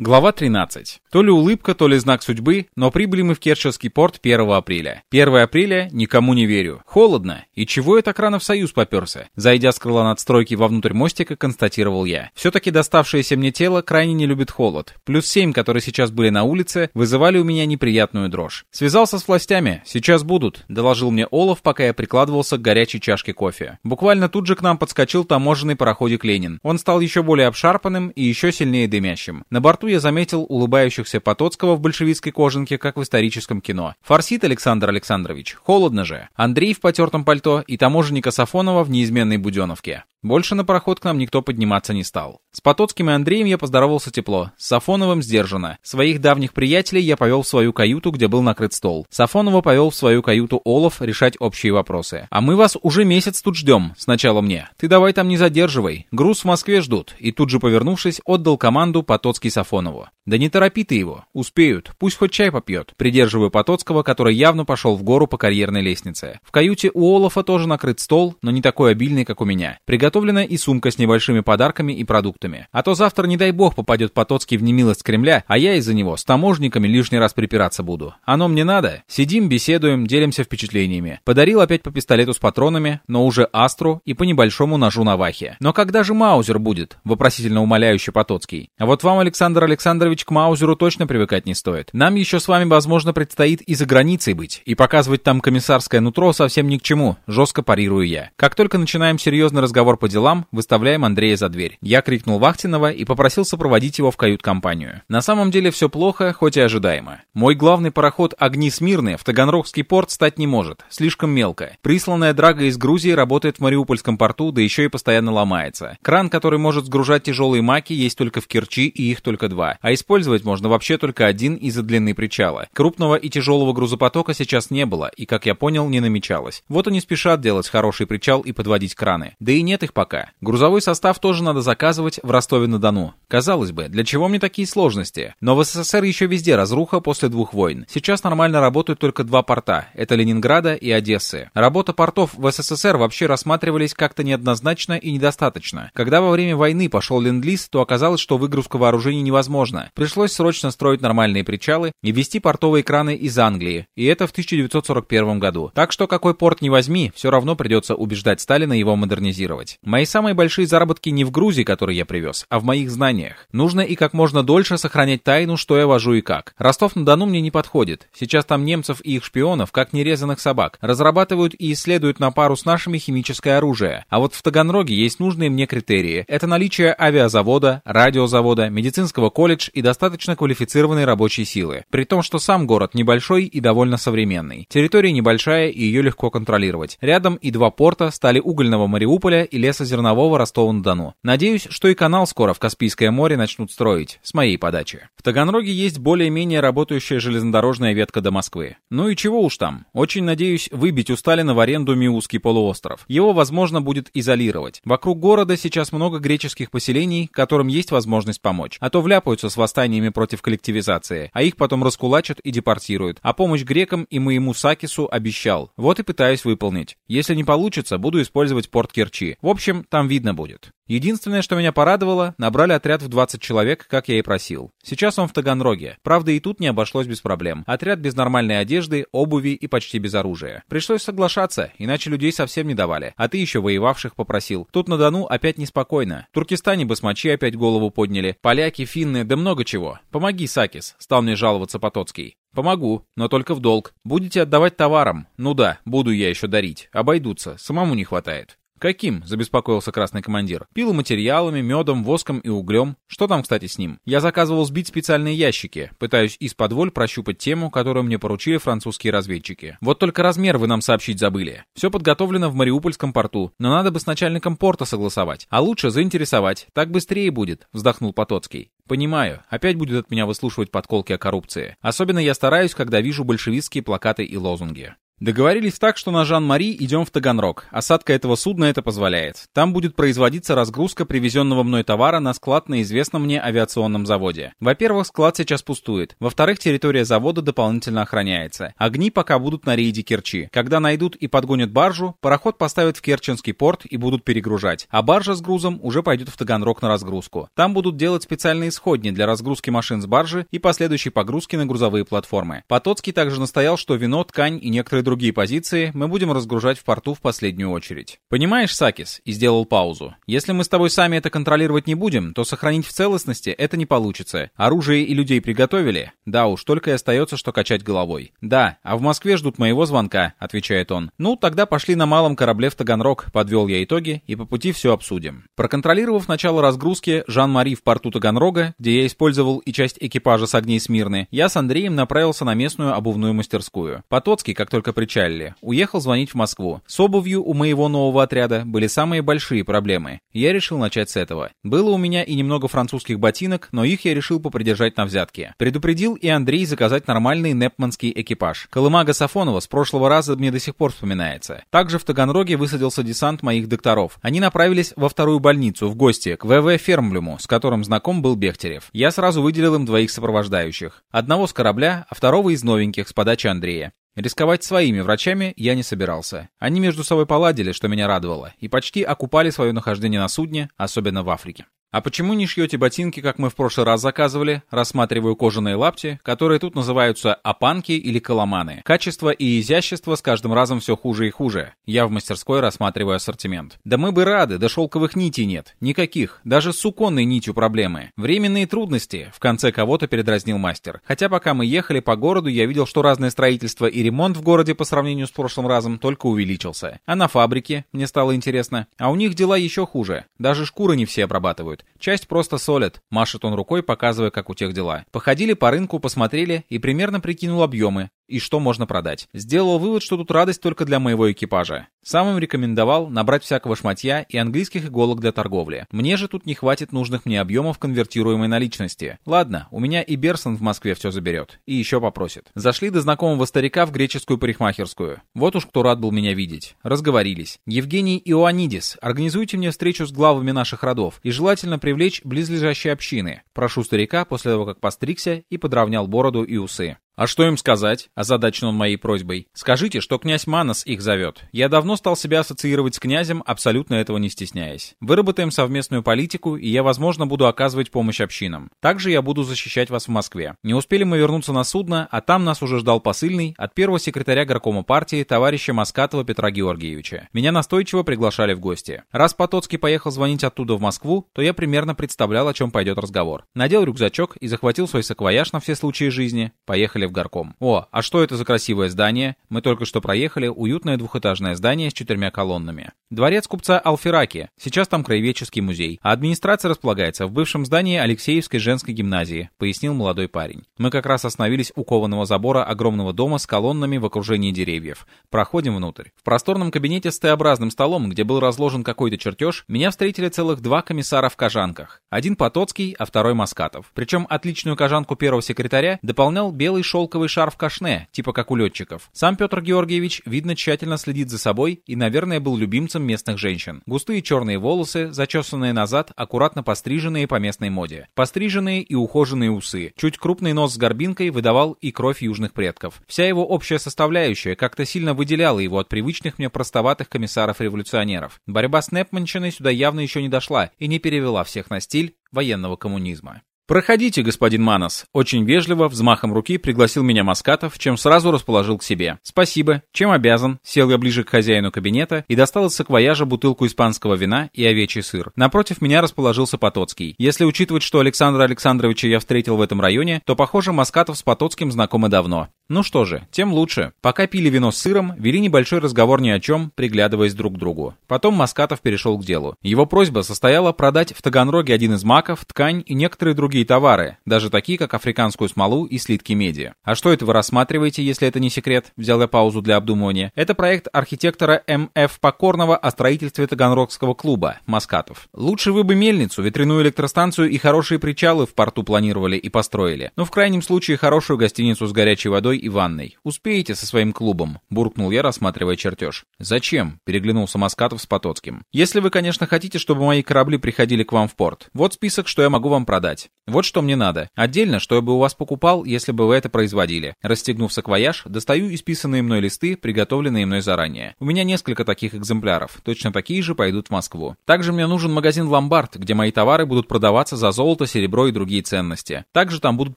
Глава 13. То ли улыбка, то ли знак судьбы, но прибыли мы в Керченский порт 1 апреля. 1 апреля никому не верю. Холодно. И чего я так рано в Союз поперся? Зайдя с крыла надстройки вовнутрь мостика, констатировал я. Все-таки доставшееся мне тело крайне не любит холод. Плюс 7, которые сейчас были на улице, вызывали у меня неприятную дрожь. Связался с властями. Сейчас будут, доложил мне Олаф, пока я прикладывался к горячей чашке кофе. Буквально тут же к нам подскочил таможенный пароходик Ленин. Он стал еще более обшарпанным и еще сильнее дымящим. На борту я заметил улыбающихся Потоцкого в большевистской кожанке, как в историческом кино. Форсит Александр Александрович. Холодно же. Андрей в потертом пальто и таможенника Сафонова в неизменной буденовке. Больше на пароход к нам никто подниматься не стал. С Потоцким и Андреем я поздоровался тепло, с Сафоновым сдержанно. Своих давних приятелей я повел в свою каюту, где был накрыт стол. Сафонова повел в свою каюту Олов решать общие вопросы. «А мы вас уже месяц тут ждем. Сначала мне. Ты давай там не задерживай. Груз в Москве ждут». И тут же, повернувшись, отдал команду Потоцкий Сафонову. «Да не торопи ты его. Успеют. Пусть хоть чай попьет». Придерживаю Потоцкого, который явно пошел в гору по карьерной лестнице. В каюте у Олафа тоже накрыт стол, но не такой обильный, как у меня. Приготовлена и сумка с небольшими подарками и продуктами. А то завтра, не дай бог, попадет Потоцкий в немилость Кремля, а я из-за него с таможниками лишний раз припираться буду. Оно мне надо? Сидим, беседуем, делимся впечатлениями. Подарил опять по пистолету с патронами, но уже Астру и по небольшому ножу на вахе. Но когда же Маузер будет? Вопросительно умоляющий Потоцкий. А вот вам, Александр Александрович, к Маузеру точно привыкать не стоит. Нам еще с вами, возможно, предстоит и за границей быть, и показывать там комиссарское нутро совсем ни к чему, жестко парирую я. Как только начинаем серьезный разговор по делам, выставляем Андрея за дверь. Я крикнул Вахтинова и попросил сопроводить его в кают-компанию. На самом деле все плохо, хоть и ожидаемо. Мой главный пароход «Огни Смирны» в Таганрогский порт стать не может, слишком мелко. Присланная драга из Грузии работает в Мариупольском порту, да еще и постоянно ломается. Кран, который может сгружать тяжелые маки, есть только в Керчи, и их только два. А использовать можно вообще только один из-за длины причала. Крупного и тяжелого грузопотока сейчас не было, и, как я понял, не намечалось. Вот они спешат делать хороший причал и подводить краны. Да и нет их пока. Грузовой состав тоже надо заказывать в Ростове-на-Дону. Казалось бы, для чего мне такие сложности? Но в СССР еще везде разруха после двух войн. Сейчас нормально работают только два порта. Это Ленинграда и Одессы. Работа портов в СССР вообще рассматривались как-то неоднозначно и недостаточно. Когда во время войны пошел ленд-лиз, то оказалось, что выгрузка вооружений невозможна. Пришлось срочно строить нормальные причалы и вести портовые краны из Англии. И это в 1941 году. Так что какой порт не возьми, все равно придется убеждать Сталина его модернизировать. Мои самые большие заработки не в грузе, который я привез, а в моих знаниях. Нужно и как можно дольше сохранять тайну, что я вожу и как. Ростов-на-Дону мне не подходит. Сейчас там немцев и их шпионов, как нерезанных собак, разрабатывают и исследуют на пару с нашими химическое оружие. А вот в Таганроге есть нужные мне критерии. Это наличие авиазавода, радиозавода, медицинского колледж и достаточно квалифицированной рабочей силы. При том, что сам город небольшой и довольно современный. Территория небольшая и ее легко контролировать. Рядом и два порта стали угольного Мариуполя и лесозернового Ростова-на-Дону. Надеюсь, что и канал скоро в Каспийское море начнут строить, с моей подачи. В Таганроге есть более-менее работающая железнодорожная ветка до Москвы. Ну и чего уж там. Очень надеюсь выбить у Сталина в аренду Миусский полуостров. Его возможно будет изолировать. Вокруг города сейчас много греческих поселений, которым есть возможность помочь. А то вляпаются с восстаниями против коллективизации, а их потом раскулачат и депортируют. А помощь грекам и моему Сакису обещал. Вот и пытаюсь выполнить. Если не получится, буду использовать порт Керчи. В общем, там видно будет. Единственное, что меня порадовало, набрали отряд в 20 человек, как я и просил. Сейчас он в Таганроге. Правда, и тут не обошлось без проблем. Отряд без нормальной одежды, обуви и почти без оружия. Пришлось соглашаться, иначе людей совсем не давали. А ты еще воевавших попросил. Тут на Дону опять неспокойно. В Туркестане басмачи опять голову подняли. Поляки, финны, да много чего. Помоги, Сакис, стал мне жаловаться Потоцкий. «Помогу, но только в долг. Будете отдавать товарам. Ну да, буду я еще дарить. Обойдутся, самому не хватает». «Каким?» — забеспокоился красный командир. «Пиломатериалами, медом, воском и углем. Что там, кстати, с ним?» Я заказывал сбить специальные ящики. Пытаюсь из-под воль прощупать тему, которую мне поручили французские разведчики. Вот только размер вы нам сообщить забыли. Все подготовлено в Мариупольском порту, но надо бы с начальником порта согласовать. А лучше заинтересовать. Так быстрее будет», — вздохнул Потоцкий. Понимаю, опять будет от меня выслушивать подколки о коррупции. Особенно я стараюсь, когда вижу большевистские плакаты и лозунги. Договорились так, что на Жан-Мари идем в Таганрог. Осадка этого судна это позволяет. Там будет производиться разгрузка привезенного мной товара на склад на известном мне авиационном заводе. Во-первых, склад сейчас пустует. Во-вторых, территория завода дополнительно охраняется. Огни пока будут на рейде Керчи. Когда найдут и подгонят баржу, пароход поставят в Керченский порт и будут перегружать. А баржа с грузом уже пойдет в Таганрог на разгрузку. Там будут делать специальные сходни для разгрузки машин с баржи и последующей погрузки на грузовые платформы. Потоцкий также настоял, что вино, ткань и некоторые другие позиции мы будем разгружать в порту в последнюю очередь. Понимаешь, Сакис, и сделал паузу. Если мы с тобой сами это контролировать не будем, то сохранить в целостности это не получится. Оружие и людей приготовили? Да уж, только и остается, что качать головой. Да, а в Москве ждут моего звонка, отвечает он. Ну, тогда пошли на малом корабле в Таганрог, подвел я итоги, и по пути все обсудим. Проконтролировав начало разгрузки, Жан-Мари в порту Таганрога, где я использовал и часть экипажа с огней Смирны, я с Андреем направился на местную обувную мастерскую. Потоцкий, как только причалили. Уехал звонить в Москву. С обувью у моего нового отряда были самые большие проблемы. Я решил начать с этого. Было у меня и немного французских ботинок, но их я решил попридержать на взятке. Предупредил и Андрей заказать нормальный непманский экипаж. Колымага Сафонова с прошлого раза мне до сих пор вспоминается. Также в Таганроге высадился десант моих докторов. Они направились во вторую больницу в гости к ВВ Фермблюму, с которым знаком был Бехтерев. Я сразу выделил им двоих сопровождающих. Одного с корабля, а второго из новеньких с подачи Андрея. Рисковать своими врачами я не собирался. Они между собой поладили, что меня радовало, и почти окупали свое нахождение на судне, особенно в Африке. «А почему не шьете ботинки, как мы в прошлый раз заказывали?» Рассматриваю кожаные лапти, которые тут называются опанки или коломаны. Качество и изящество с каждым разом все хуже и хуже. Я в мастерской рассматриваю ассортимент. Да мы бы рады, да шелковых нитей нет. Никаких. Даже с суконной нитью проблемы. Временные трудности, в конце кого-то передразнил мастер. Хотя пока мы ехали по городу, я видел, что разное строительство и ремонт в городе по сравнению с прошлым разом только увеличился. А на фабрике, мне стало интересно, а у них дела еще хуже. Даже шкуры не все обрабатывают делают. Часть просто солят. Машет он рукой, показывая, как у тех дела. Походили по рынку, посмотрели и примерно прикинул объемы и что можно продать. Сделал вывод, что тут радость только для моего экипажа. Сам им рекомендовал набрать всякого шматья и английских иголок для торговли. Мне же тут не хватит нужных мне объемов конвертируемой наличности. Ладно, у меня и Берсон в Москве все заберет. И еще попросит. Зашли до знакомого старика в греческую парикмахерскую. Вот уж кто рад был меня видеть. Разговорились. Евгений Иоаннидис, организуйте мне встречу с главами наших родов и желательно привлечь близлежащие общины. Прошу старика после того, как постригся и подровнял бороду и усы. «А что им сказать?» – озадачен он моей просьбой. «Скажите, что князь Манос их зовет. Я давно стал себя ассоциировать с князем, абсолютно этого не стесняясь. Выработаем совместную политику, и я, возможно, буду оказывать помощь общинам. Также я буду защищать вас в Москве. Не успели мы вернуться на судно, а там нас уже ждал посыльный от первого секретаря горкома партии товарища Маскатова Петра Георгиевича. Меня настойчиво приглашали в гости. Раз Потоцкий поехал звонить оттуда в Москву, то я примерно представлял, о чем пойдет разговор. Надел рюкзачок и захватил свой саквояж на все случаи жизни. Поехали в горком. О, а что это за красивое здание? Мы только что проехали уютное двухэтажное здание с четырьмя колоннами. Дворец купца Алфераки. Сейчас там краеведческий музей. А администрация располагается в бывшем здании Алексеевской женской гимназии, пояснил молодой парень. Мы как раз остановились у кованого забора огромного дома с колоннами в окружении деревьев. Проходим внутрь. В просторном кабинете с Т-образным столом, где был разложен какой-то чертеж, меня встретили целых два комиссара в кожанках. Один Потоцкий, а второй Маскатов. Причем отличную кожанку первого секретаря дополнял белый шелковый шарф кашне, типа как у летчиков. Сам Петр Георгиевич, видно, тщательно следит за собой и, наверное, был любимцем местных женщин. Густые черные волосы, зачесанные назад, аккуратно постриженные по местной моде. Постриженные и ухоженные усы. Чуть крупный нос с горбинкой выдавал и кровь южных предков. Вся его общая составляющая как-то сильно выделяла его от привычных мне простоватых комиссаров-революционеров. Борьба с Непманщиной сюда явно еще не дошла и не перевела всех на стиль военного коммунизма. «Проходите, господин Манос», — очень вежливо, взмахом руки пригласил меня Маскатов, чем сразу расположил к себе. «Спасибо. Чем обязан?» Сел я ближе к хозяину кабинета и достал из саквояжа бутылку испанского вина и овечий сыр. Напротив меня расположился Потоцкий. Если учитывать, что Александра Александровича я встретил в этом районе, то, похоже, Маскатов с Потоцким знакомы давно. Ну что же, тем лучше. Пока пили вино с сыром, вели небольшой разговор ни о чем, приглядываясь друг к другу. Потом Маскатов перешел к делу. Его просьба состояла продать в Таганроге один из маков, ткань и некоторые другие товары, даже такие, как африканскую смолу и слитки меди. А что это вы рассматриваете, если это не секрет? Взял я паузу для обдумывания. Это проект архитектора М.Ф. Покорного о строительстве Таганрогского клуба, Маскатов. Лучше вы бы мельницу, ветряную электростанцию и хорошие причалы в порту планировали и построили. Но в крайнем случае хорошую гостиницу с горячей водой душевой и ванной. Успеете со своим клубом?» — буркнул я, рассматривая чертеж. «Зачем?» — переглянулся Маскатов с Потоцким. «Если вы, конечно, хотите, чтобы мои корабли приходили к вам в порт. Вот список, что я могу вам продать. Вот что мне надо. Отдельно, что я бы у вас покупал, если бы вы это производили. Расстегнув саквояж, достаю исписанные мной листы, приготовленные мной заранее. У меня несколько таких экземпляров. Точно такие же пойдут в Москву. Также мне нужен магазин «Ломбард», где мои товары будут продаваться за золото, серебро и другие ценности. Также там будут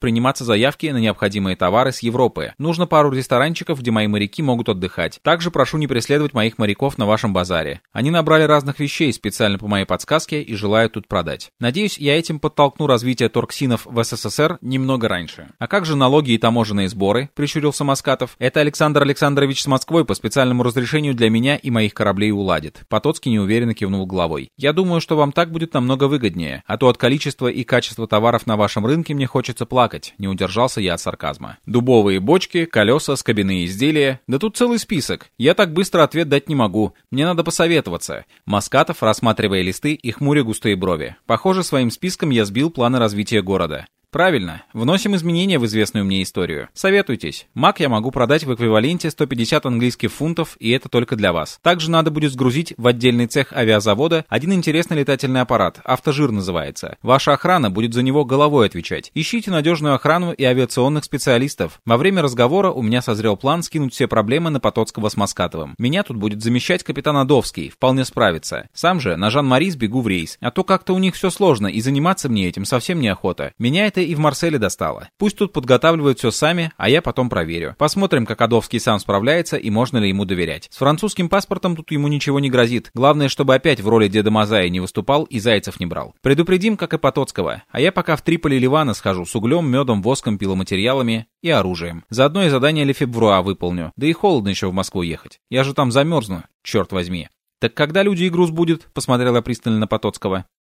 приниматься заявки на необходимые товары с Европы. Нужно пару ресторанчиков, где мои моряки могут отдыхать. Также прошу не преследовать моих моряков на вашем базаре. Они набрали разных вещей специально по моей подсказке и желают тут продать. Надеюсь, я этим подтолкну развитие торксинов в СССР немного раньше. А как же налоги и таможенные сборы? Прищурился Маскатов. Это Александр Александрович с Москвой по специальному разрешению для меня и моих кораблей уладит. Потоцкий неуверенно кивнул головой. Я думаю, что вам так будет намного выгоднее, а то от количества и качества товаров на вашем рынке мне хочется плакать. Не удержался я от сарказма. Дубовые бочки, колеса, скобяные изделия. Да тут целый список. Я так быстро ответ дать не могу. Мне надо посоветоваться. Маскатов, рассматривая листы и хмуря густые брови. Похоже, своим списком я сбил планы развития города. Правильно. Вносим изменения в известную мне историю. Советуйтесь. Мак я могу продать в эквиваленте 150 английских фунтов, и это только для вас. Также надо будет сгрузить в отдельный цех авиазавода один интересный летательный аппарат, автожир называется. Ваша охрана будет за него головой отвечать. Ищите надежную охрану и авиационных специалистов. Во время разговора у меня созрел план скинуть все проблемы на Потоцкого с Маскатовым. Меня тут будет замещать капитан Адовский, вполне справится. Сам же на Жан-Мари сбегу в рейс. А то как-то у них все сложно, и заниматься мне этим совсем неохота. Меня это и в Марселе достало. Пусть тут подготавливают все сами, а я потом проверю. Посмотрим, как Адовский сам справляется и можно ли ему доверять. С французским паспортом тут ему ничего не грозит. Главное, чтобы опять в роли Деда Мазая не выступал и зайцев не брал. Предупредим, как и Потоцкого. А я пока в Триполи Ливана схожу с углем, медом, воском, пиломатериалами и оружием. Заодно и задание Лефебвруа выполню. Да и холодно еще в Москву ехать. Я же там замерзну, черт возьми. «Так когда люди и груз будет?» — посмотрела пристально на Потоцкого.